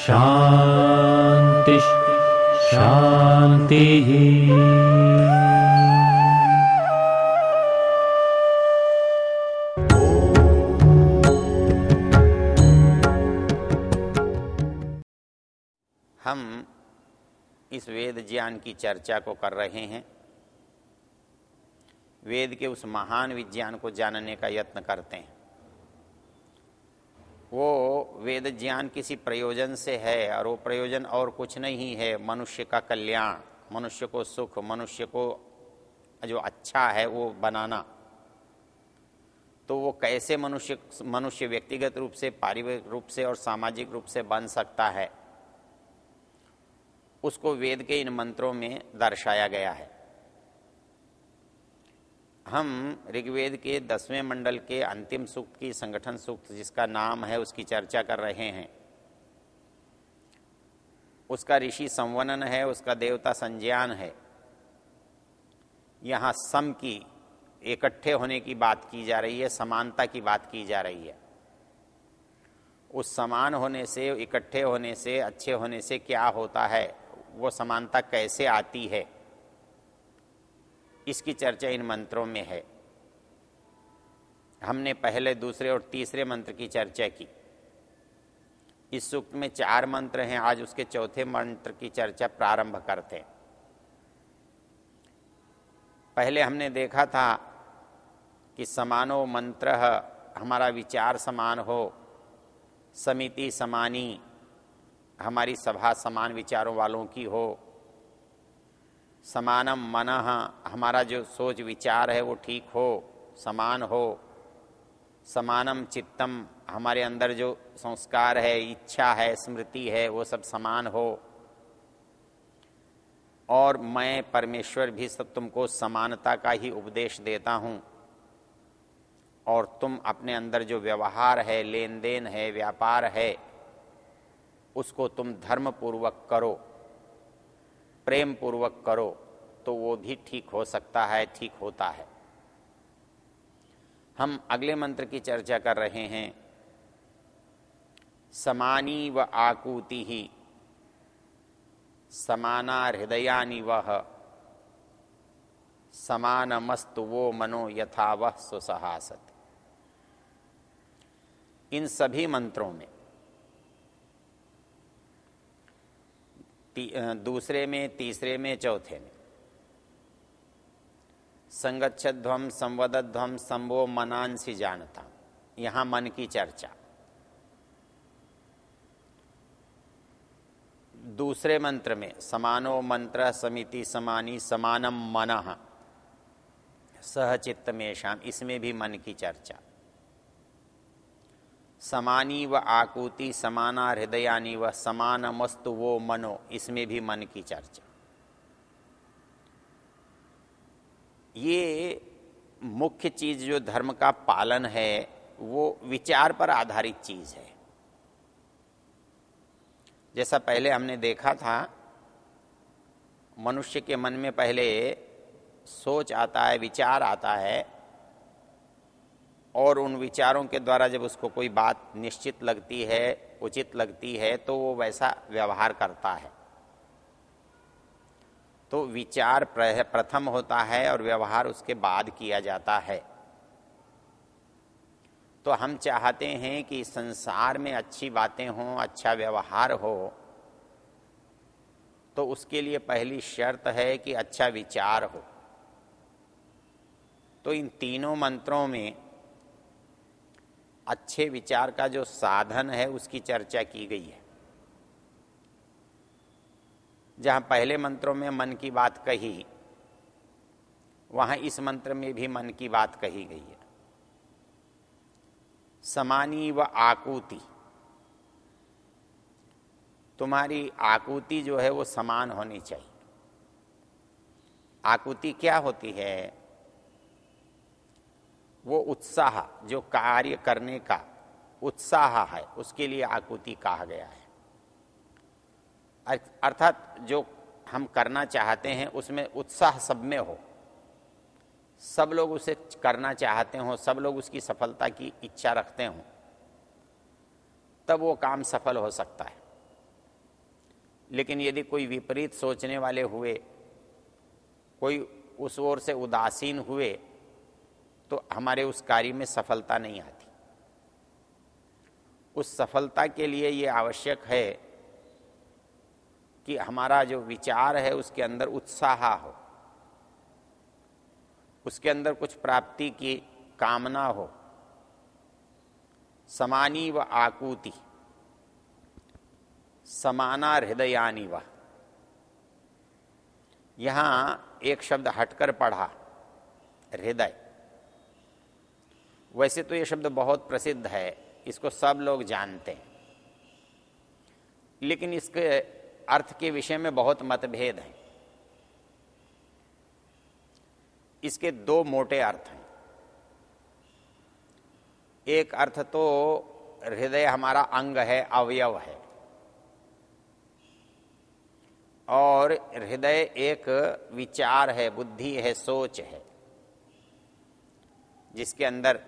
शान्तिः शान्तिः हम इस वेद ज्ञान की चर्चा को कर रहे हैं। वेद के उस महान विज्ञान को जानने का यत्न करते हैं। वो वेद ज्ञान किसी प्रयोजन से है और वो प्रयोजन और कुछ नहीं है। मनुष्य का कल्याण, मनुष्य को सुख, मनुष्य को जो अच्छा है वो बनाना। तो वो कैसे मनुष्य मनुष्य व्यक्तिगत रूप से, पारिवारिक रूप से और सामाजिक रूप से बन सकता है, उसको वेद के इन मंत्रों में दर्शाया गया है। हम ऋग्वेद के दसवें मंडल के अंतिम सूक्त की संगठन सूक्त जिसका नाम है, उसकी चर्चा कर रहे हैं। उसका ऋषि संवनन है, उसका देवता संज्ञान है। यहाँ सम की, इकट्ठे होने की बात की जा रही है, समानता की बात की जा रही है। उस समान होने से, इकट्ठे होने से, अच्छे होने से क्या होता है? वो समानता कैसे आती है? इसकी चर्चा इन मंत्रों में है। हमने पहले, दूसरे और तीसरे मंत्र की चर्चा की। इस सूक्त में चार मंत्र हैं, आज उसके चौथे मंत्र की चर्चा प्रारंभ करते हैं। पहले हमने देखा था कि समानो मंत्र, हमारा विचार समान हो, समिति समानी, हमारी सभा समान विचारों वालों की हो समानम मन। हमारा जो सोच विचार है वो ठीक हो, समान हो। समानम चित्तम, हमारे अंदर जो संस्कार है, इच्छा है, स्मृति है, वो सब समान हो। और मैं परमेश्वर भी सब तुमको समानता का ही उपदेश देता हूँ। और तुम अपने अंदर जो व्यवहार है, लेन देन है, व्यापार है, उसको तुम धर्म पूर्वक करो। प्रेम पूर्वक करो तो वो भी ठीक हो सकता है, ठीक होता है। हम अगले मंत्र की चर्चा कर रहे हैं। समानी व आकूति ही, समाना हृदयानि वह समान समानमस्तु वो मनो यथा वह सुसहासत। इन सभी मंत्रों में दूसरे में, तीसरे में, चौथे में। संगच्छध्वम संवदध्वम संभो मनांसी जानता। यहाँ मन की चर्चा। दूसरे मंत्र में, समानो मंत्र समिति समानी समानम मन। सहचित्त में शाम इसमें भी मन की चर्चा। समानी व आकुति, समाना हृदयानी व समान मस्तु वो मनो, इसमें भी मन की चर्चा। ये मुख्य चीज़ जो धर्म का पालन है, वो विचार पर आधारित चीज़ है। जैसा पहले हमने देखा था, मनुष्य के मन में पहले सोच आता है, विचार आता है और उन विचारों के द्वारा जब उसको कोई बात निश्चित लगती है, उचित लगती है तो वो वैसा व्यवहार करता है। तो विचार प्रथम होता है और व्यवहार उसके बाद किया जाता है। तो हम चाहते हैं कि संसार में अच्छी बातें हों अच्छा व्यवहार हो तो उसके लिए पहली शर्त है कि अच्छा विचार हो। तो इन तीनों मंत्रों में अच्छे विचार का जो साधन है, उसकी चर्चा की गई है। जहाँ पहले मंत्रों में मन की बात कही, वहाँ इस मंत्र में भी मन की बात कही गई है। समानी व आकूति। तुम्हारी आकूति जो है, वो समान होनी चाहिए। आकुति क्या होती है? वो उत्साह, जो कार्य करने का उत्साह है, उसके लिए आकुति कहा गया है। अर्थात जो हम करना चाहते हैं, उसमें उत्साह सब में हो। सब लोग उसे करना चाहते हो, सब लोग उसकी सफलता की इच्छा रखते हो, तब वो काम सफल हो सकता है। लेकिन यदि कोई विपरीत सोचने वाले हुए, कोई उस ओर से उदासीन हुए तो हमारे उस कार्य में सफलता नहीं आती। उस सफलता के लिए ये आवश्यक है कि हमारा जो विचार है उसके अंदर उत्साह हो। उसके अंदर कुछ प्राप्ति की कामना हो। समानी व आकूति। समाना हृदयानी व। यहाँ एक शब्द हटकर पढ़ा, हृदय। वैसे तो ये शब्द बहुत प्रसिद्ध है, इसको सब लोग जानते हैं। लेकिन इसके अर्थ के विषय में बहुत मतभेद हैं। इसके दो मोटे अर्थ हैं। एक अर्थ तो हृदय हमारा अंग है, अवयव है। और हृदय एक विचार है, बुद्धि है, सोच है, जिसके अंदर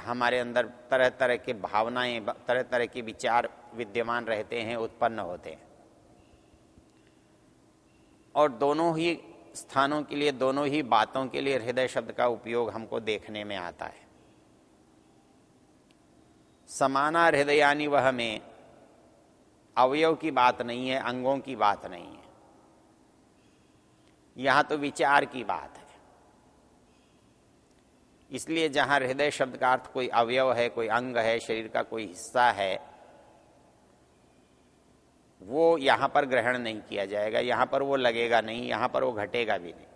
हमारे अंदर तरह तरह के भावनाएँ तरह तरह के विचार विद्यमान रहते हैं, उत्पन्न होते हैं। और दोनों ही स्थानों के लिए, दोनों ही बातों के लिए हृदय शब्द का उपयोग हमको देखने में आता है। समाना हृदयानी वह में अवयव की बात नहीं है, अंगों की बात नहीं है। यहाँ तो विचार की बात है। इसलिए जहाँ हृदय शब्द का अर्थ कोई अवयव है, कोई अंग है, शरीर का कोई हिस्सा है, वो यहाँ पर ग्रहण नहीं किया जाएगा। यहाँ पर वो लगेगा नहीं, यहाँ पर वो घटेगा भी नहीं।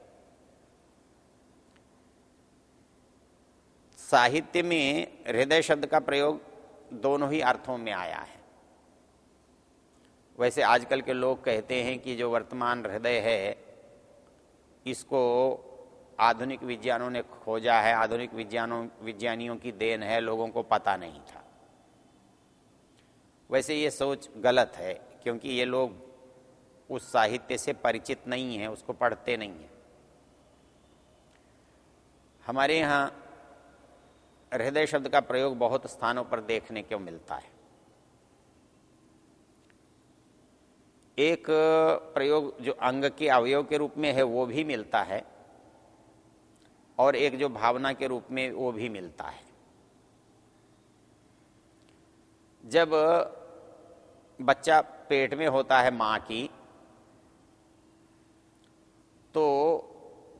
साहित्य में हृदय शब्द का प्रयोग दोनों ही अर्थों में आया है। वैसे आजकल के लोग कहते हैं कि जो वर्तमान हृदय है, इसको आधुनिक विज्ञानों ने खोजा है, आधुनिक विज्ञानों, विज्ञानियों की देन है, लोगों को पता नहीं था। वैसे ये सोच गलत है, क्योंकि ये लोग उस साहित्य से परिचित नहीं है, उसको पढ़ते नहीं है। हमारे यहाँ हृदय शब्द का प्रयोग बहुत स्थानों पर देखने को मिलता है। एक प्रयोग जो अंग के अवयव के रूप में है, वो भी मिलता है। और एक जो भावना के रूप में वो भी मिलता है। जब बच्चा पेट में होता है माँ की तो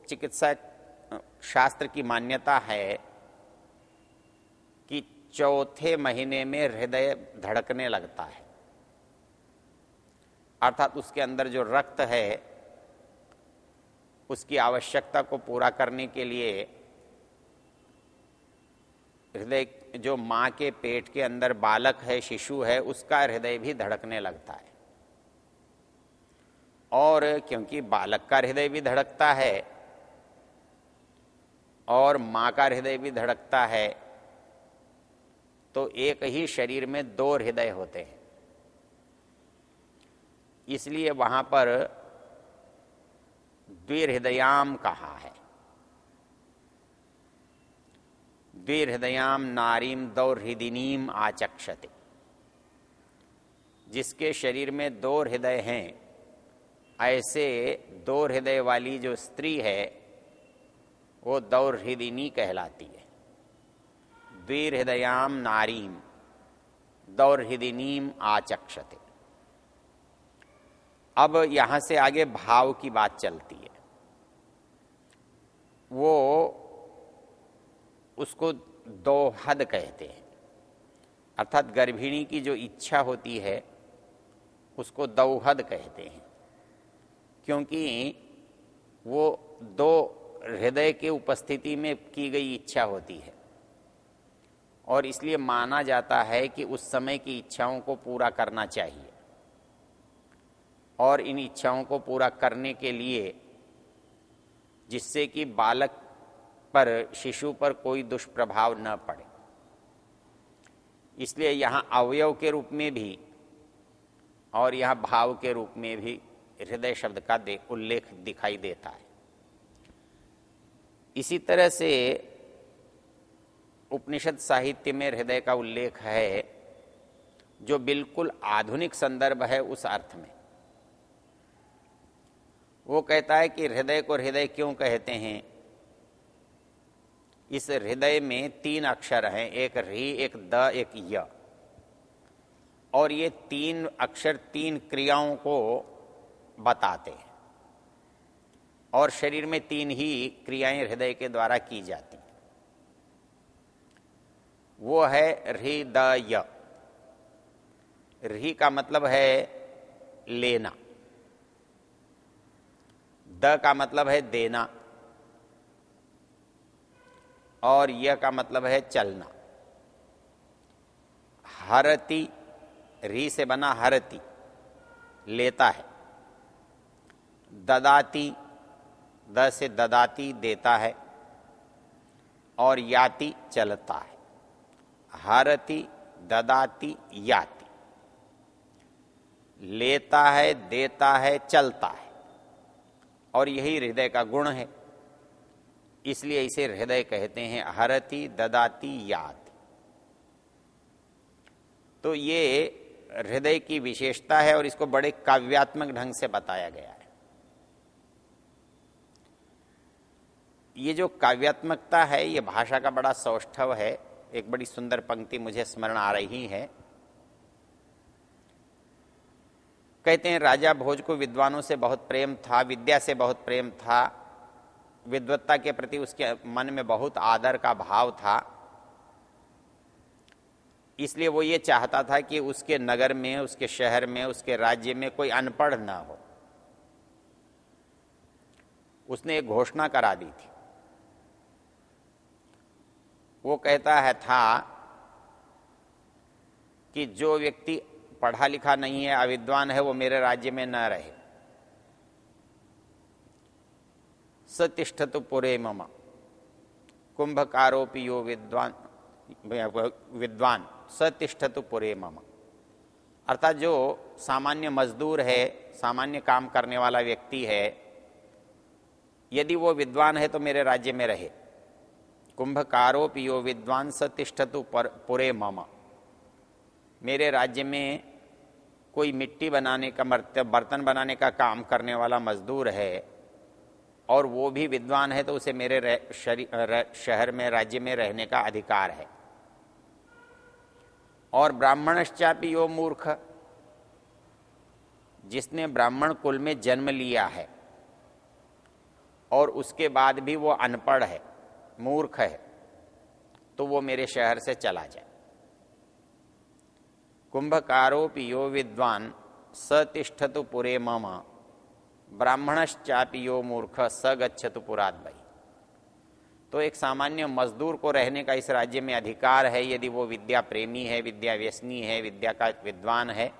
चिकित्सा शास्त्र की मान्यता है कि चौथे महीने में हृदय धड़कने लगता है। अर्थात उसके अंदर जो रक्त है उसकी आवश्यकता को पूरा करने के लिए हृदय जो माँ के पेट के अंदर बालक है, शिशु है, उसका हृदय भी धड़कने लगता है। और क्योंकि बालक का हृदय भी धड़कता है और माँ का हृदय भी धड़कता है तो एक ही शरीर में दो हृदय होते हैं। इसलिए वहाँ पर द्विहृदयाम कहा है। द्विहृदयाम नारीम दौर्हृदिनीम आचक्षते। जिसके शरीर में दो हृदय हैं, ऐसे दो हृदय वाली जो स्त्री है, वो दौर्हृदिनी कहलाती है। द्विहृदयाम नारीम, दौर्हृदिनीम आचक्षते। अब यहाँ से आगे भाव की बात चलती है। वो उसको दोहद कहते हैं। अर्थात गर्भिणी की जो इच्छा होती है, उसको दौहद कहते हैं। क्योंकि वो दो हृदय के उपस्थिति में की गई इच्छा होती है। और इसलिए माना जाता है कि उस समय की इच्छाओं को पूरा करना चाहिए। और इन इच्छाओं को पूरा करने के लिए, जिससे कि बालक पर, शिशु पर कोई दुष्प्रभाव न पड़े। इसलिए यहाँ अवयव के रूप में भी और यहाँ भाव के रूप में भी हृदय शब्द का उल्लेख दिखाई देता है। इसी तरह से उपनिषद साहित्य में हृदय का उल्लेख है, जो बिल्कुल आधुनिक संदर्भ है उस अर्थ में। वो कहता है कि हृदय को हृदय क्यों कहते हैं? इस हृदय में तीन अक्षर हैं, एक री, एक द, एक य। और ये तीन अक्षर, तीन क्रियाओं को बताते हैं। और शरीर में तीन ही क्रियाएँ हृदय के द्वारा की जाती हैं। वो है हृदय री का मतलब है लेना। द का मतलब है देना और यह का मतलब है चलना। हरती, री से बना हरती, लेता है। ददाती, द से ददाती देता है और याति चलता है। हरती, ददाती, याति। लेता है, देता है, चलता है। और यही हृदय का गुण है। इसलिए इसे हृदय कहते हैं, हरती ददाती याद तो ये हृदय की विशेषता है और इसको बड़े काव्यात्मक ढंग से बताया गया है। ये जो काव्यात्मकता है, ये भाषा का बड़ा सौष्ठव है। एक बड़ी सुंदर पंक्ति मुझे स्मरण आ रही है। कहते हैं, राजा भोज को विद्वानों से बहुत प्रेम था, विद्या से बहुत प्रेम था। विद्वत्ता के प्रति उसके मन में बहुत आदर का भाव था। इसलिए वो ये चाहता था कि उसके नगर में, उसके शहर में, उसके राज्य में कोई अनपढ़ ना हो। उसने एक घोषणा करा दी थी। वो कहता है, था कि जो व्यक्ति पढ़ा लिखा नहीं है, अविद्वान है, वो मेरे राज्य में न रहे। सतिष्ठतु पुरे मम। कुंभकारोपि यो विद्वान विद्वान। सतिष्ठतु पुरे मम। अर्थात जो सामान्य मजदूर है, सामान्य काम करने वाला व्यक्ति है, यदि वो विद्वान है तो मेरे राज्य में रहे। कुंभकारोपि यो विद्वान, सतिष्ठतु पुरे मम। मेरे राज्य में कोई मिट्टी बनाने का बर्तन बनाने का काम करने वाला मजदूर है और वो भी विद्वान है तो उसे मेरे शहर में, राज्य में रहने का अधिकार है। और ब्राह्मणश्चापी यो मूर्ख, जिसने ब्राह्मण कुल में जन्म लिया है और उसके बाद भी वो अनपढ़ है, मूर्ख है तो वो मेरे शहर से चला जाए। कुंभकारोपि यो विद्वान सतिष्ठतु पुरे मम। ब्राह्मणश्चापि यो मूर्ख, स गच्छतु पुरात भाई तो एक सामान्य मजदूर को रहने का इस राज्य में अधिकार है, यदि वो विद्या प्रेमी है, विद्या व्यसनी है, विद्या का विद्वान है,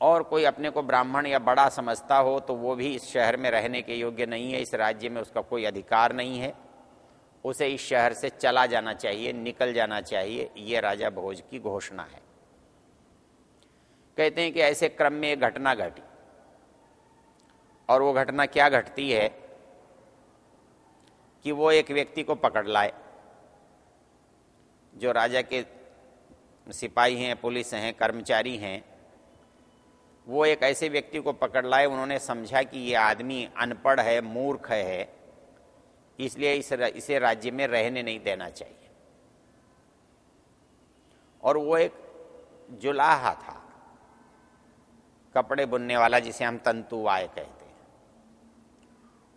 और कोई अपने को ब्राह्मण या बड़ा समझता हो तो वो भी इस शहर में रहने के योग्य नहीं है, इस राज्य में उसका कोई अधिकार नहीं है। उसे इस शहर से चला जाना चाहिए, निकल जाना चाहिए, ये राजा भोज की घोषणा है। कहते हैं कि ऐसे क्रम में एक घटना घटी। और वो घटना क्या घटती है कि वो एक व्यक्ति को पकड़ लाए, जो राजा के सिपाही हैं, पुलिस हैं, कर्मचारी हैं, वो एक ऐसे व्यक्ति को पकड़ लाए, उन्होंने समझा कि ये आदमी अनपढ़ है, मूर्ख है इसलिए इस इसे राज्य में रहने नहीं देना चाहिए। और वो एक जुलाहा था। कपड़े बुनने वाला जिसे हम तंतुवाय कहते हैं।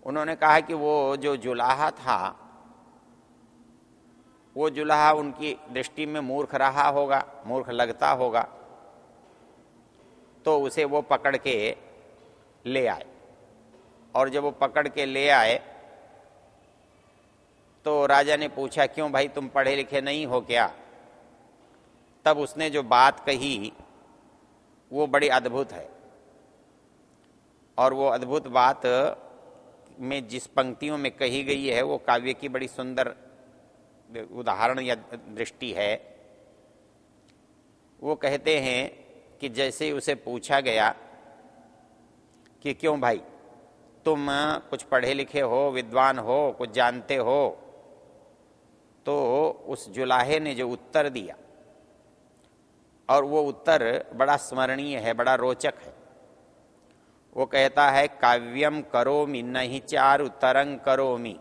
उन्होंने कहा कि वो जो जुलाहा था, वो जुलाहा उनकी दृष्टि में मूर्ख रहा होगा, मूर्ख लगता होगा तो उसे वो पकड़ के ले आए। और जब वो पकड़ के ले आए तो राजा ने पूछा, क्यों भाई तुम पढ़े लिखे नहीं हो क्या? तब उसने जो बात कही, वो बड़ी अद्भुत है। और वो अद्भुत बात में जिस पंक्तियों में कही गई है, वो काव्य की बड़ी सुंदर उदाहरण या दृष्टि है। वो कहते हैं कि जैसे उसे पूछा गया कि क्यों भाई, तुम कुछ पढ़े लिखे हो, विद्वान हो, कुछ जानते हो? तो उस जुलाहे ने जो उत्तर दिया, और वो उत्तर बड़ा स्मरणीय है, बड़ा रोचक है। वो कहता है, काव्यम करोमि, नहीं चारु तरंग करोमि,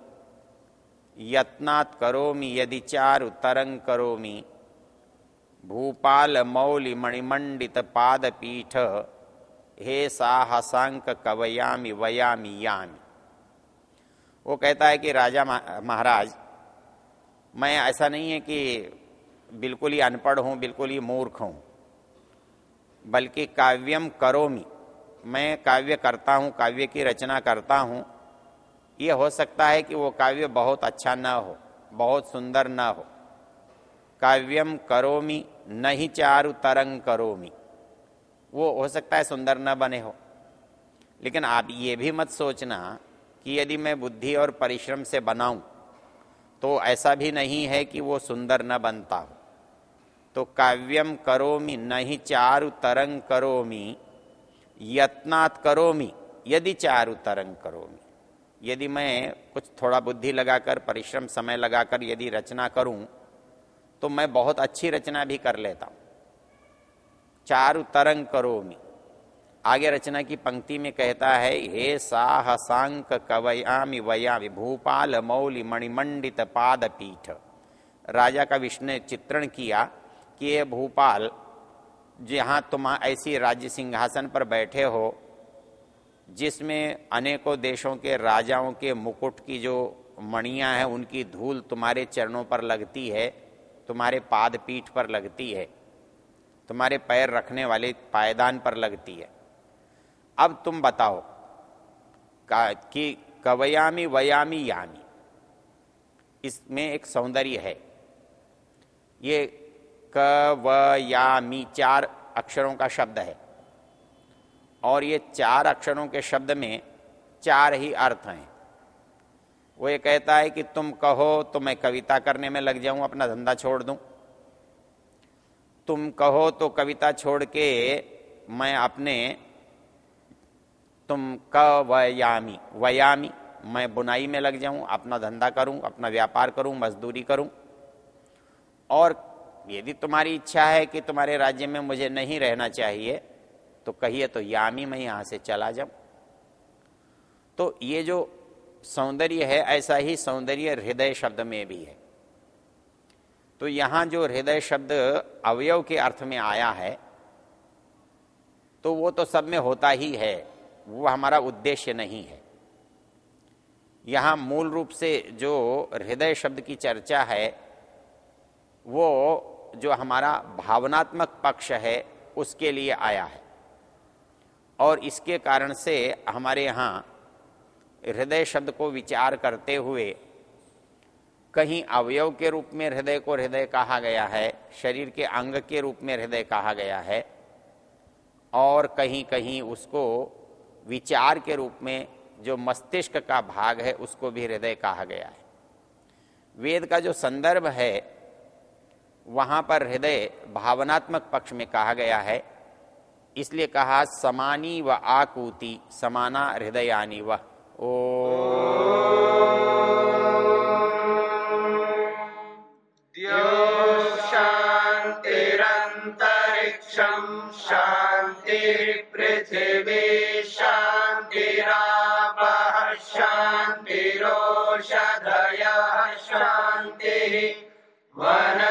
यत्नात् करोमि, यदि चारु तरंग करोमि, भूपाल मौलि मणिमंडित पादपीठ, हे साहसांक कवयामी, वयामी यामी। वो कहता है कि राजा महाराज मैं ऐसा नहीं है कि बिल्कुल ही अनपढ़ हूँ, बिल्कुल ही मूर्ख हूँ, बल्कि काव्यम करोमी। मैं काव्य करता हूँ, काव्य की रचना करता हूँ। यह हो सकता है कि वो काव्य बहुत अच्छा न हो, बहुत सुंदर न हो। काव्यम करोमी नहीं चारु तरंग करोमी। वो हो सकता है सुंदर न बने हो। लेकिन आप ये भी मत सोचना कि यदि मैं बुद्धि और परिश्रम से बनाऊँ तो ऐसा भी नहीं है कि वो सुंदर न बनता हो। तो काव्यम करोमि, नहीं चारु तरंग करोमि, यत्नात् करोमि, यदि चारु तरंग करोमि। यदि मैं कुछ थोड़ा बुद्धि लगाकर, परिश्रम समय लगाकर यदि रचना करूँ तो मैं बहुत अच्छी रचना भी कर लेता हूँ। चारु तरंग करोमि आगे रचना की पंक्ति में कहता है, हे साहसांक कवयामि वयामि भूपाल मौली मणिमंडित पाद पीठ राजा का विष्णु चित्रण किया कि ये भूपाल जहाँ तुम ऐसी राज्य सिंहासन पर बैठे हो, जिसमें अनेकों देशों के राजाओं के मुकुट की जो मणियाँ हैं, उनकी धूल तुम्हारे चरणों पर लगती है, तुम्हारे पाद पीठ पर लगती है, तुम्हारे पैर रखने वाले पायदान पर लगती है। अब तुम बताओ, कि कवयामी वयामी यामी, इसमें एक सौंदर्य है। ये क व या चार अक्षरों का शब्द है, और ये चार अक्षरों के शब्द में चार ही अर्थ हैं। वो ये कहता है कि तुम कहो तो मैं कविता करने में लग जाऊँ, अपना धंधा छोड़ दूँ। तुम कहो तो कविता छोड़ के मैं अपने तुम क वयामी वयामी, मैं बुनाई में लग जाऊँ, अपना धंधा करूँ, अपना व्यापार करूँ, मजदूरी करूँ। और यदि तुम्हारी इच्छा है कि तुम्हारे राज्य में मुझे नहीं रहना चाहिए तो कहिए तो यामी मैं यहाँ से चला जाऊँ। तो ये जो सौंदर्य है, ऐसा ही सौंदर्य हृदय शब्द में भी है। तो यहाँ जो हृदय शब्द अवयव के अर्थ में आया है तो वो तो सब में होता ही है। वो हमारा उद्देश्य नहीं है। यहाँ मूल रूप से जो हृदय शब्द की चर्चा है, वो जो हमारा भावनात्मक पक्ष है, उसके लिए आया है। और इसके कारण से हमारे यहाँ हृदय शब्द को विचार करते हुए कहीं अवयव के रूप में हृदय को हृदय कहा गया है, शरीर के अंग के रूप में हृदय कहा गया है, और कहीं कहीं उसको विचार के रूप में जो मस्तिष्क का भाग है, उसको भी हृदय कहा गया है। वेद का जो संदर्भ है, वहाँ पर हृदय भावनात्मक पक्ष में कहा गया है। इसलिए कहा, समानी व आकूति, समाना हृदयानी व। ओ।